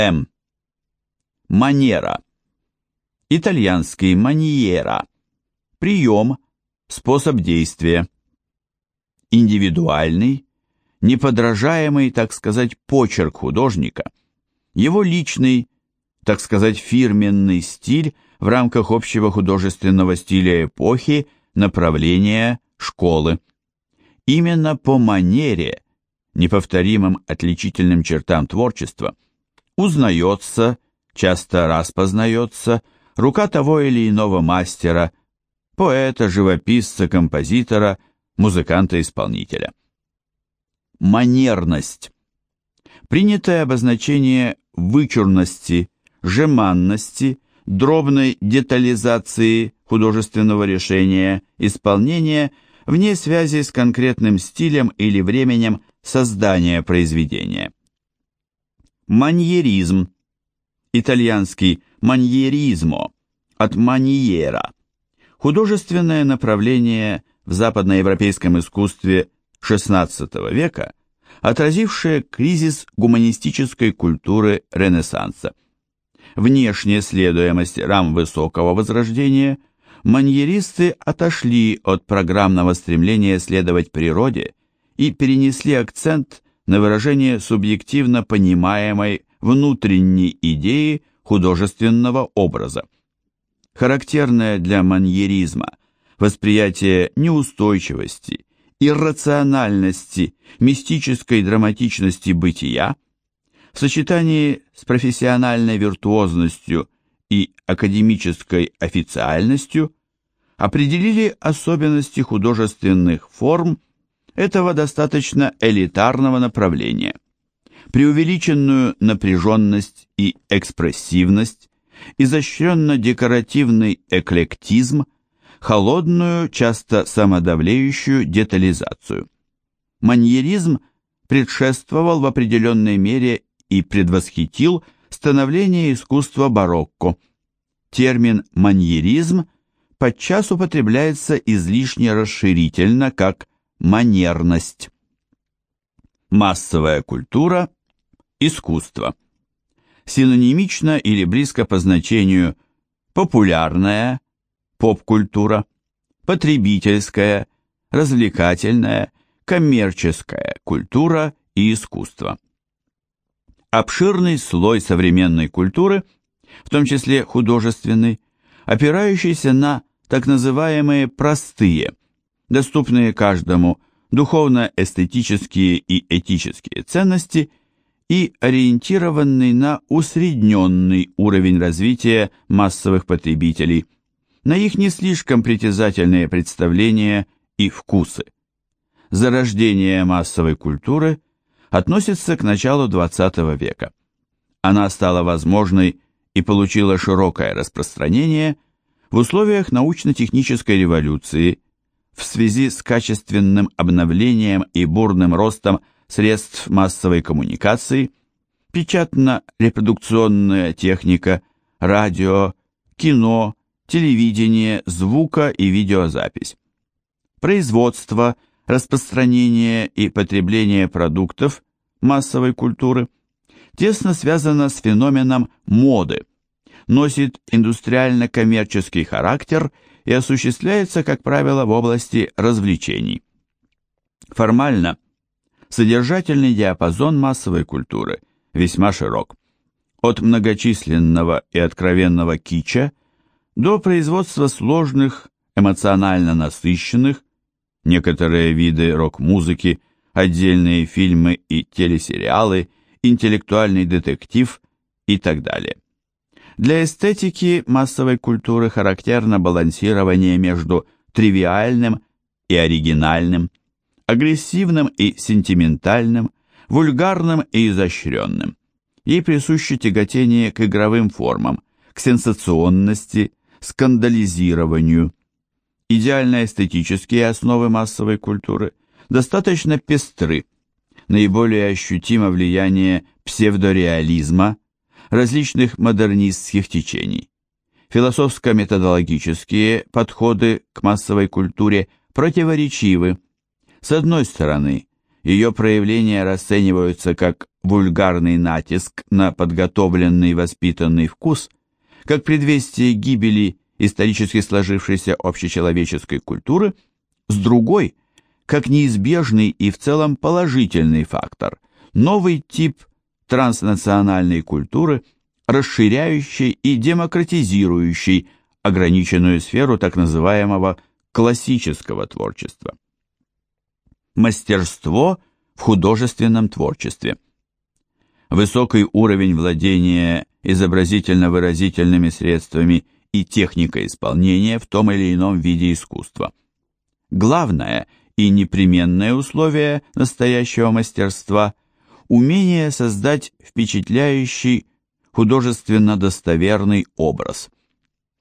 М. Манера. Итальянский маньера. Прием, способ действия. Индивидуальный, неподражаемый, так сказать, почерк художника, его личный, так сказать, фирменный стиль в рамках общего художественного стиля эпохи, направления, школы. Именно по манере, неповторимым отличительным чертам творчества, узнается, часто распознается, рука того или иного мастера, поэта, живописца, композитора, музыканта-исполнителя. Манерность. Принятое обозначение вычурности, жеманности, дробной детализации художественного решения, исполнения вне связи с конкретным стилем или временем создания произведения. Маньеризм. Итальянский маньеризмо от маньера. Художественное направление в западноевропейском искусстве XVI века, отразившее кризис гуманистической культуры Ренессанса. Внешне следуя мастерам высокого возрождения, маньеристы отошли от программного стремления следовать природе и перенесли акцент на выражение субъективно понимаемой внутренней идеи художественного образа. Характерное для маньеризма восприятие неустойчивости, иррациональности, мистической драматичности бытия в сочетании с профессиональной виртуозностью и академической официальностью определили особенности художественных форм этого достаточно элитарного направления. Преувеличенную напряженность и экспрессивность, изощренно-декоративный эклектизм, холодную, часто самодавлеющую детализацию. Маньеризм предшествовал в определенной мере и предвосхитил становление искусства барокко. Термин «маньеризм» подчас употребляется излишне расширительно, как «манерность». Массовая культура – искусство. Синонимично или близко по значению популярная, поп-культура, потребительская, развлекательная, коммерческая культура и искусство. Обширный слой современной культуры, в том числе художественной, опирающийся на так называемые простые, доступные каждому духовно-эстетические и этические ценности и ориентированный на усредненный уровень развития массовых потребителей – на их не слишком притязательные представления и вкусы. Зарождение массовой культуры относится к началу XX века. Она стала возможной и получила широкое распространение в условиях научно-технической революции в связи с качественным обновлением и бурным ростом средств массовой коммуникации, печатно-репродукционная техника, радио, кино, телевидение, звука и видеозапись. Производство, распространение и потребление продуктов массовой культуры тесно связано с феноменом моды, носит индустриально-коммерческий характер и осуществляется, как правило, в области развлечений. Формально, содержательный диапазон массовой культуры весьма широк. От многочисленного и откровенного кича до производства сложных, эмоционально насыщенных, некоторые виды рок-музыки, отдельные фильмы и телесериалы, интеллектуальный детектив и так далее. Для эстетики массовой культуры характерно балансирование между тривиальным и оригинальным, агрессивным и сентиментальным, вульгарным и изощренным. Ей присуще тяготение к игровым формам, к сенсационности, скандализированию. Идеально эстетические основы массовой культуры достаточно пестры. Наиболее ощутимо влияние псевдореализма, различных модернистских течений. Философско-методологические подходы к массовой культуре противоречивы. С одной стороны, ее проявления расцениваются как вульгарный натиск на подготовленный воспитанный вкус, как предвестие гибели исторически сложившейся общечеловеческой культуры, с другой – как неизбежный и в целом положительный фактор, новый тип транснациональной культуры, расширяющий и демократизирующий ограниченную сферу так называемого классического творчества. Мастерство в художественном творчестве. Высокий уровень владения изобразительно-выразительными средствами и техникой исполнения в том или ином виде искусства. Главное – и непременное условие настоящего мастерства – умение создать впечатляющий, художественно достоверный образ.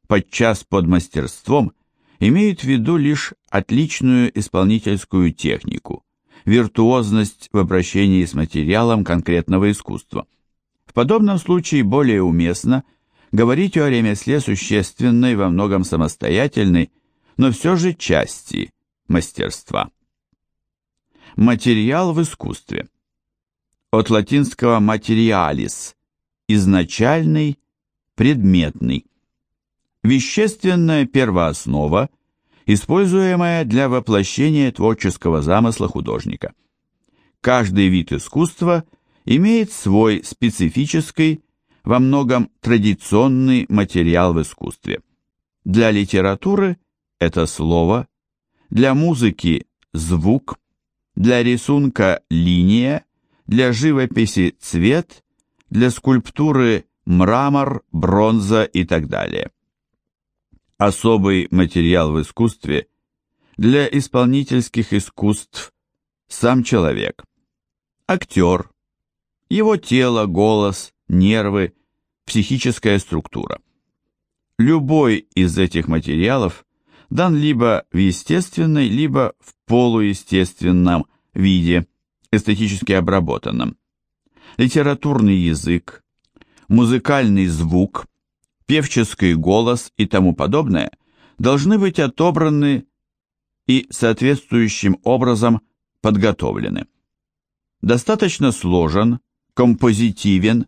Подчас под мастерством имеют в виду лишь отличную исполнительскую технику, виртуозность в обращении с материалом конкретного искусства. В подобном случае более уместно говорить о ремесле существенной, во многом самостоятельной, но все же части – мастерства. Материал в искусстве. От латинского materialis – изначальный, предметный. Вещественная первооснова, используемая для воплощения творческого замысла художника. Каждый вид искусства имеет свой специфический, во многом традиционный материал в искусстве. Для литературы это слово, для музыки звук, для рисунка линия, для живописи цвет, для скульптуры мрамор, бронза и так далее. Особый материал в искусстве для исполнительских искусств сам человек. Актер, его тело, голос, нервы, психическая структура. Любой из этих материалов дан либо в естественной, либо в полуестественном виде, эстетически обработанном. Литературный язык, музыкальный звук, певческий голос и тому подобное должны быть отобраны и соответствующим образом подготовлены. Достаточно сложен, композитивен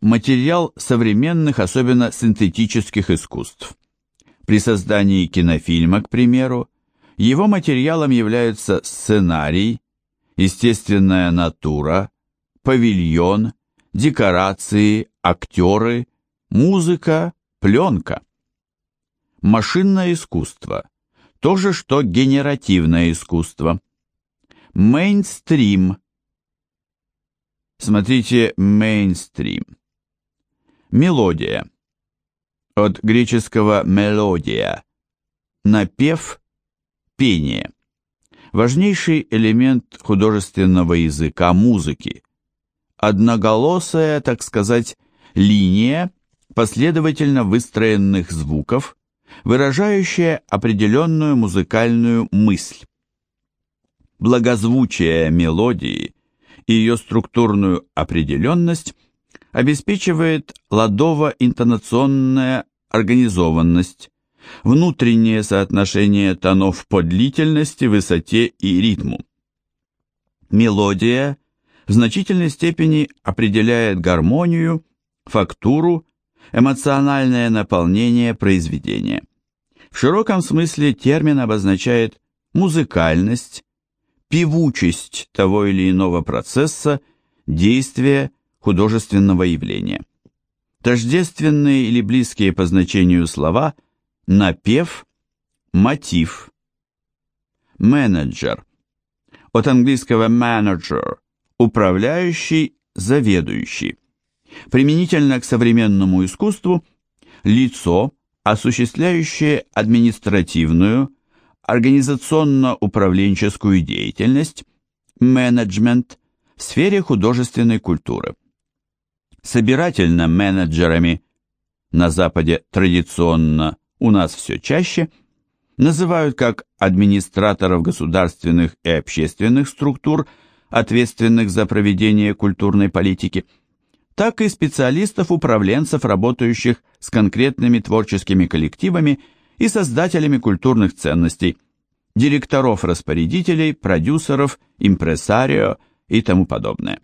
материал современных, особенно синтетических искусств. При создании кинофильма, к примеру, его материалом являются сценарий, естественная натура, павильон, декорации, актеры, музыка, пленка. Машинное искусство – то же, что генеративное искусство. Мейнстрим. Смотрите мейнстрим. Мелодия от греческого «мелодия» – напев, пение. Важнейший элемент художественного языка музыки. Одноголосая, так сказать, линия последовательно выстроенных звуков, выражающая определенную музыкальную мысль. Благозвучие мелодии и ее структурную определенность – обеспечивает ладово-интонационная организованность, внутреннее соотношение тонов по длительности, высоте и ритму. Мелодия в значительной степени определяет гармонию, фактуру, эмоциональное наполнение произведения. В широком смысле термин обозначает музыкальность, певучесть того или иного процесса, действия, художественного явления. Тождественные или близкие по значению слова напев, мотив. Менеджер. От английского manager – управляющий, заведующий. Применительно к современному искусству – лицо, осуществляющее административную, организационно-управленческую деятельность, менеджмент в сфере художественной культуры собирательно-менеджерами, на Западе традиционно, у нас все чаще, называют как администраторов государственных и общественных структур, ответственных за проведение культурной политики, так и специалистов-управленцев, работающих с конкретными творческими коллективами и создателями культурных ценностей, директоров-распорядителей, продюсеров, импресарио и тому подобное.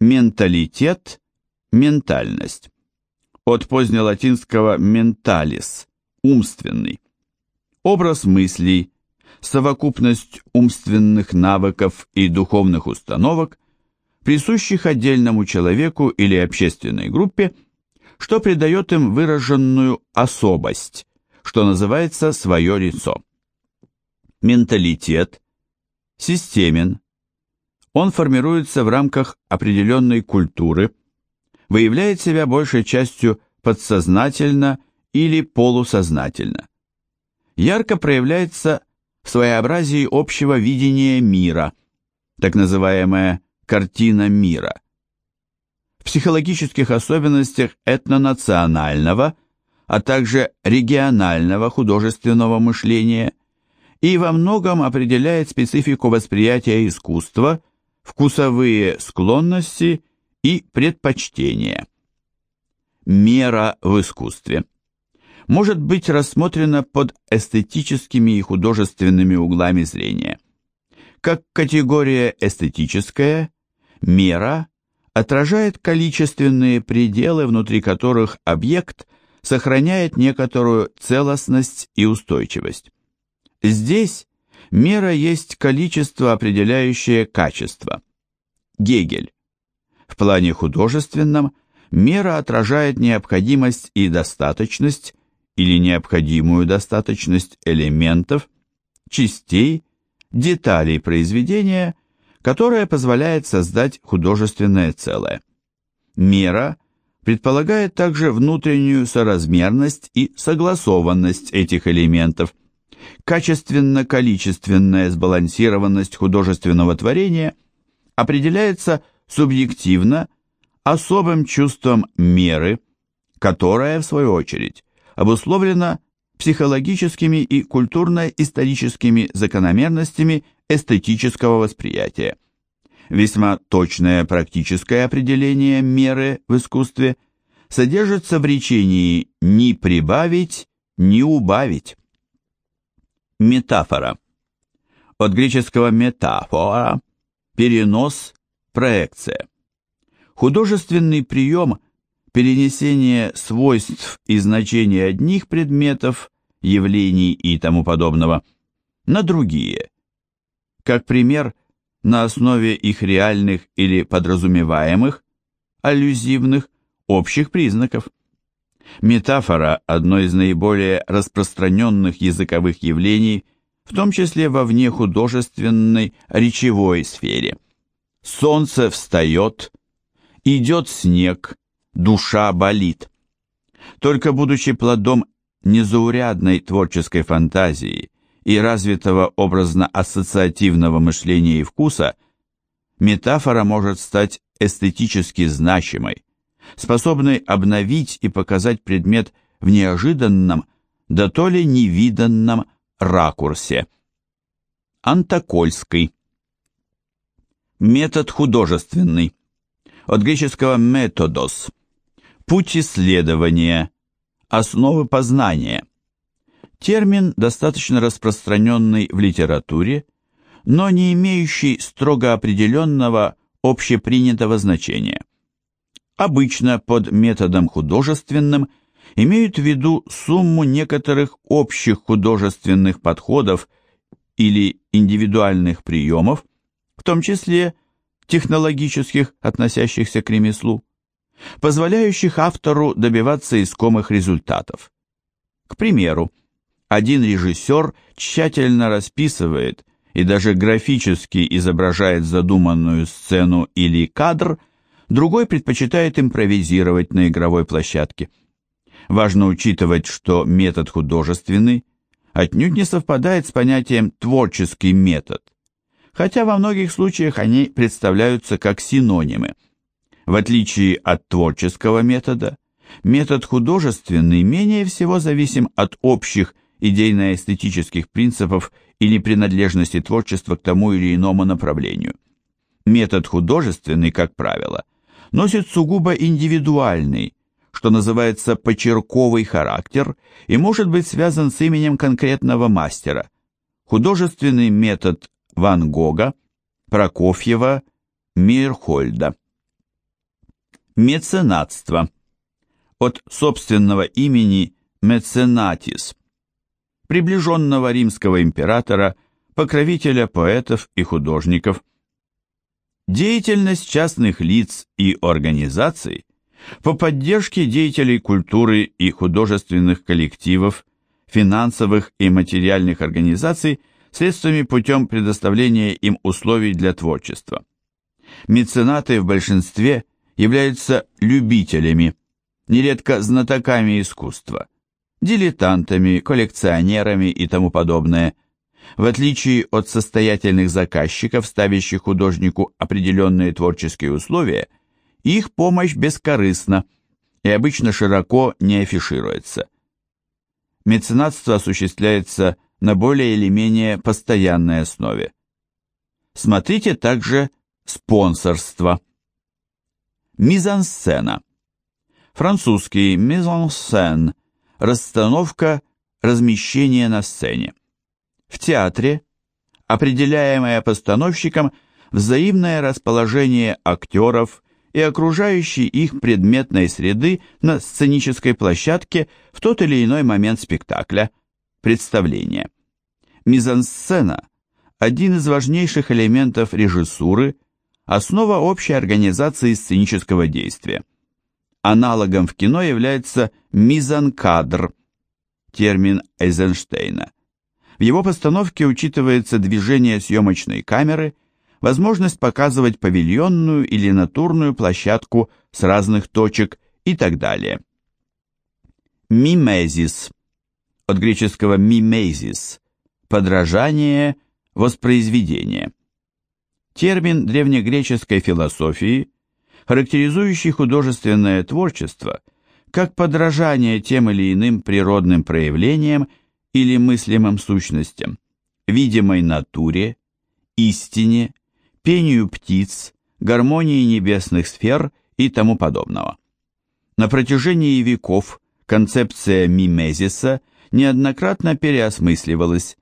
Менталитет, ментальность. От позднелатинского «mentalis» – умственный. Образ мыслей, совокупность умственных навыков и духовных установок, присущих отдельному человеку или общественной группе, что придает им выраженную особость, что называется свое лицо. Менталитет системен. Он формируется в рамках определенной культуры, выявляет себя большей частью подсознательно или полусознательно. Ярко проявляется в своеобразии общего видения мира, так называемая картина мира. В психологических особенностях этнонационального, а также регионального художественного мышления и во многом определяет специфику восприятия искусства, вкусовые склонности и предпочтения. Мера в искусстве может быть рассмотрена под эстетическими и художественными углами зрения. Как категория эстетическая, мера отражает количественные пределы, внутри которых объект сохраняет некоторую целостность и устойчивость. Здесь мера есть количество, определяющее качество. Гегель. В плане художественном мера отражает необходимость и достаточность или необходимую достаточность элементов, частей, деталей произведения, которая позволяет создать художественное целое. Мера предполагает также внутреннюю соразмерность и согласованность этих элементов. Качественно-количественная сбалансированность художественного творения определяется субъективно особым чувством меры, которое, в свою очередь, обусловлено психологическими и культурно-историческими закономерностями эстетического восприятия. Весьма точное практическое определение меры в искусстве содержится в речении «ни прибавить, ни убавить». Метафора. От греческого метафора – перенос, проекция. Художественный прием – перенесение свойств и значений одних предметов, явлений и тому подобного на другие. Как пример, на основе их реальных или подразумеваемых, аллюзивных, общих признаков. Метафора – одно из наиболее распространенных языковых явлений, в том числе во внехудожественной речевой сфере. Солнце встает, идет снег, душа болит. Только будучи плодом незаурядной творческой фантазии и развитого образно-ассоциативного мышления и вкуса, метафора может стать эстетически значимой, способной обновить и показать предмет в неожиданном, да то ли невиданном ракурсе. Антокольский. Метод художественный. От греческого «методос» Путь исследования, основы познания. Термин достаточно распространенный в литературе, но не имеющий строго определенного общепринятого значения. Обычно под методом художественным имеют в виду сумму некоторых общих художественных подходов или индивидуальных приемов, в том числе технологических, относящихся к ремеслу, позволяющих автору добиваться искомых результатов. К примеру, один режиссер тщательно расписывает и даже графически изображает задуманную сцену или кадр, другой предпочитает импровизировать на игровой площадке. Важно учитывать, что метод художественный отнюдь не совпадает с понятием «творческий метод», хотя во многих случаях они представляются как синонимы – в отличие от творческого метода, метод художественный менее всего зависим от общих идейно-эстетических принципов или принадлежности творчества к тому или иному направлению. Метод художественный, как правило, носит сугубо индивидуальный, что называется почерковый характер и может быть связан с именем конкретного мастера. художественный метод Ван Гога, Прокофьева, Мирхольда. Меценатство. От собственного имени Меценатис, приближенного римского императора, покровителя поэтов и художников. Деятельность частных лиц и организаций по поддержке деятелей культуры и художественных коллективов, финансовых и материальных организаций средствами путем предоставления им условий для творчества. Меценаты в большинстве являются любителями, нередко знатоками искусства, дилетантами, коллекционерами и тому подобное. В отличие от состоятельных заказчиков, ставящих художнику определенные творческие условия – их помощь бескорыстна и обычно широко не афишируется. Меценатство осуществляется на более или менее постоянной основе. Смотрите также спонсорство. Мизансцена. Французский мизансцен – расстановка, размещение на сцене. В театре, определяемое постановщиком, взаимное расположение актеров и окружающей их предметной среды на сценической площадке в тот или иной момент спектакля, представления. Мизансцена – один из важнейших элементов режиссуры, основа общей организации сценического действия. Аналогом в кино является мизанкадр, термин Эйзенштейна. В его постановке учитывается движение съемочной камеры возможность показывать павильонную или натурную площадку с разных точек и так далее. Мимезис. От греческого мимезис. Подражание, воспроизведение. Термин древнегреческой философии, характеризующий художественное творчество как подражание тем или иным природным проявлениям или мыслимым сущностям, видимой натуре, истине, пению птиц, гармонии небесных сфер и тому подобного. На протяжении веков концепция мимезиса неоднократно переосмысливалась,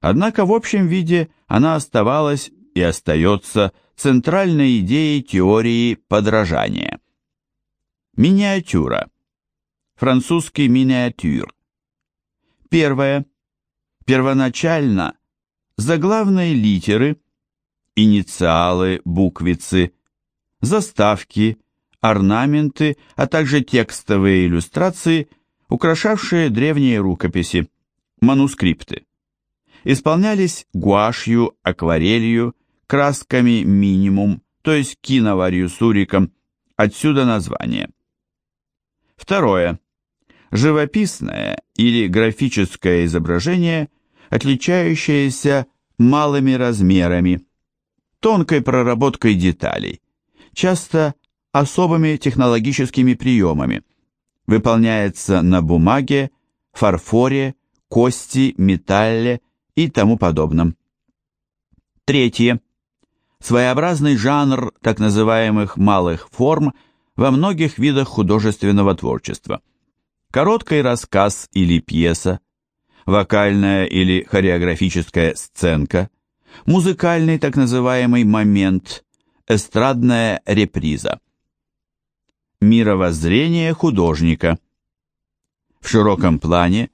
однако в общем виде она оставалась и остается центральной идеей теории подражания. Миниатюра. Французский миниатюр. Первое. Первоначально заглавные литеры инициалы, буквицы, заставки, орнаменты, а также текстовые иллюстрации, украшавшие древние рукописи, манускрипты. Исполнялись гуашью, акварелью, красками минимум, то есть киноварью суриком, отсюда название. Второе. Живописное или графическое изображение, отличающееся малыми размерами, тонкой проработкой деталей, часто особыми технологическими приемами. Выполняется на бумаге, фарфоре, кости, металле и тому подобном. Третье. Своеобразный жанр так называемых малых форм во многих видах художественного творчества. Короткий рассказ или пьеса, вокальная или хореографическая сценка, музыкальный так называемый момент, эстрадная реприза. Мировоззрение художника. В широком плане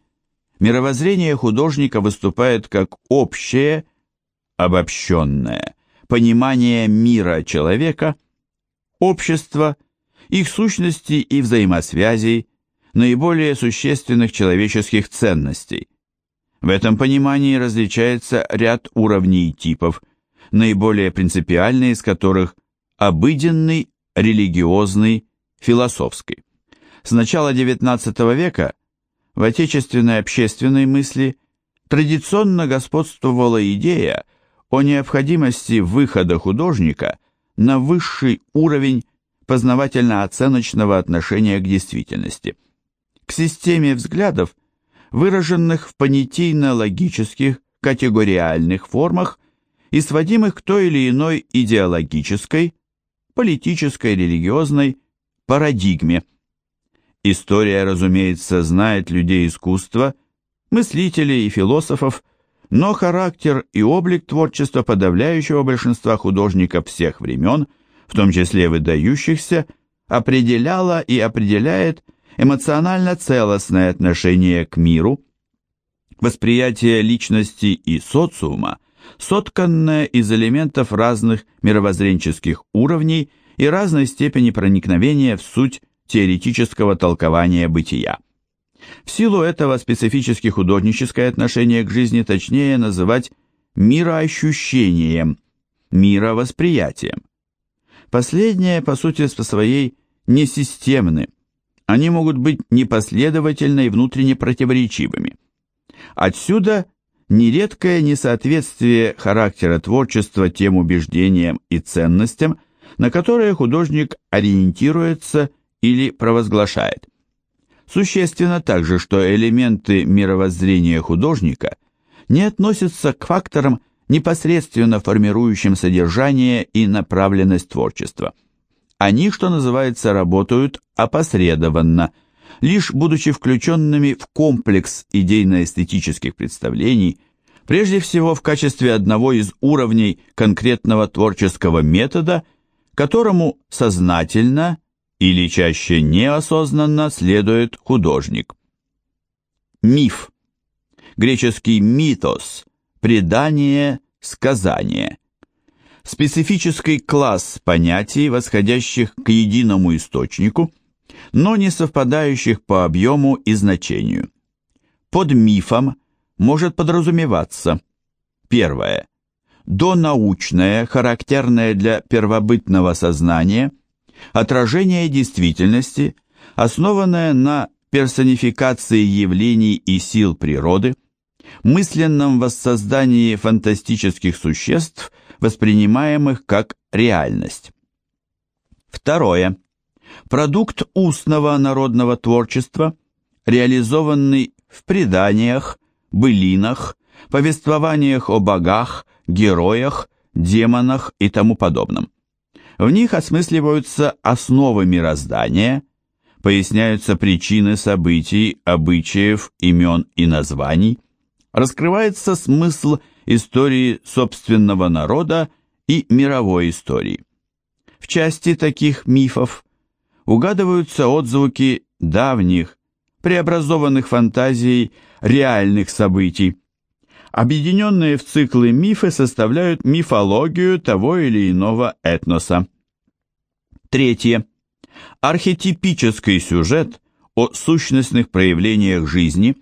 мировоззрение художника выступает как общее, обобщенное понимание мира человека, общества, их сущности и взаимосвязей, наиболее существенных человеческих ценностей – в этом понимании различается ряд уровней и типов, наиболее принципиальные из которых обыденный, религиозный, философский. С начала XIX века в отечественной общественной мысли традиционно господствовала идея о необходимости выхода художника на высший уровень познавательно-оценочного отношения к действительности, к системе взглядов, выраженных в понятийно-логических категориальных формах и сводимых к той или иной идеологической, политической, религиозной парадигме. История, разумеется, знает людей искусства, мыслителей и философов, но характер и облик творчества подавляющего большинства художников всех времен, в том числе выдающихся, определяло и определяет эмоционально целостное отношение к миру, восприятие личности и социума, сотканное из элементов разных мировоззренческих уровней и разной степени проникновения в суть теоретического толкования бытия. В силу этого специфически художническое отношение к жизни точнее называть мироощущением, мировосприятием. Последнее, по сути, по своей несистемны. Они могут быть непоследовательно и внутренне противоречивыми. Отсюда нередкое несоответствие характера творчества тем убеждениям и ценностям, на которые художник ориентируется или провозглашает. Существенно также, что элементы мировоззрения художника не относятся к факторам, непосредственно формирующим содержание и направленность творчества. Они, что называется, работают опосредованно, лишь будучи включенными в комплекс идейно-эстетических представлений, прежде всего в качестве одного из уровней конкретного творческого метода, которому сознательно или чаще неосознанно следует художник. Миф. Греческий митос – предание, сказание. Специфический класс понятий, восходящих к единому источнику, но не совпадающих по объему и значению. Под мифом может подразумеваться Первое. Донаучное, характерное для первобытного сознания – отражение действительности, основанное на персонификации явлений и сил природы, мысленном воссоздании фантастических существ, воспринимаемых как реальность. Второе. Продукт устного народного творчества, реализованный в преданиях, былинах, повествованиях о богах, героях, демонах и тому подобном. В них осмысливаются основы мироздания, поясняются причины событий, обычаев, имен и названий, раскрывается смысл истории собственного народа и мировой истории. В части таких мифов угадываются отзвуки давних, преобразованных фантазией реальных событий. Объединенные в циклы мифы составляют мифологию того или иного этноса. Третье. Архетипический сюжет о сущностных проявлениях жизни,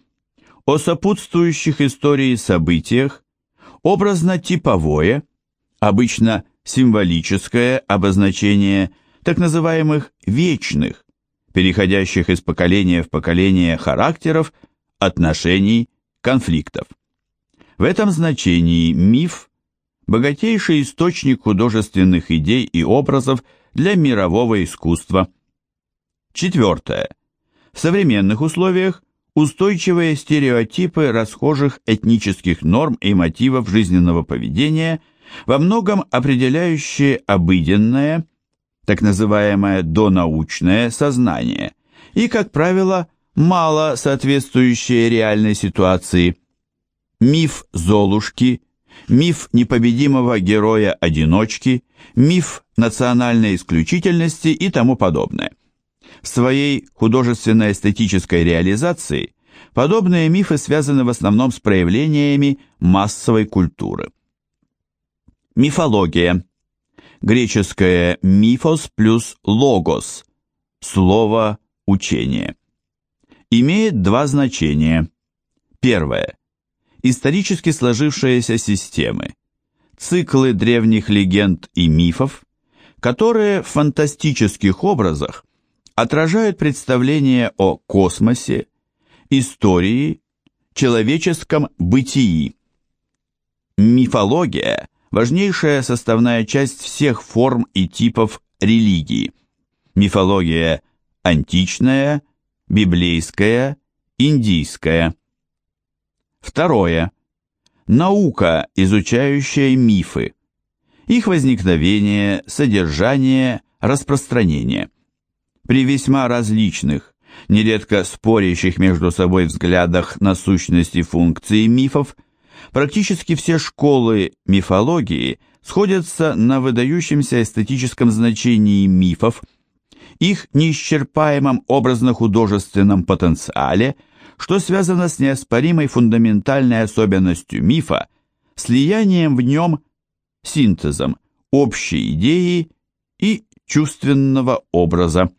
о сопутствующих истории событиях, образно-типовое, обычно символическое обозначение так называемых вечных, переходящих из поколения в поколение характеров, отношений, конфликтов. В этом значении миф – богатейший источник художественных идей и образов – для мирового искусства. Четвертое. В современных условиях устойчивые стереотипы расхожих этнических норм и мотивов жизненного поведения, во многом определяющие обыденное, так называемое донаучное сознание, и, как правило, мало соответствующие реальной ситуации. Миф Золушки, миф непобедимого героя-одиночки, миф национальной исключительности и тому подобное. В своей художественно-эстетической реализации подобные мифы связаны в основном с проявлениями массовой культуры. Мифология. Греческое «мифос» плюс «логос» – слово «учение». Имеет два значения. Первое. Исторически сложившиеся системы, циклы древних легенд и мифов, которые в фантастических образах отражают представление о космосе, истории, человеческом бытии. Мифология – важнейшая составная часть всех форм и типов религии. Мифология античная, библейская, индийская. Второе. Наука, изучающая мифы их возникновение, содержание, распространение. При весьма различных, нередко спорящих между собой взглядах на сущности функции мифов, Практически все школы мифологии сходятся на выдающемся эстетическом значении мифов, их неисчерпаемом образно-художественном потенциале, что связано с неоспоримой фундаментальной особенностью мифа, слиянием в нем, синтезом общей идеи и чувственного образа.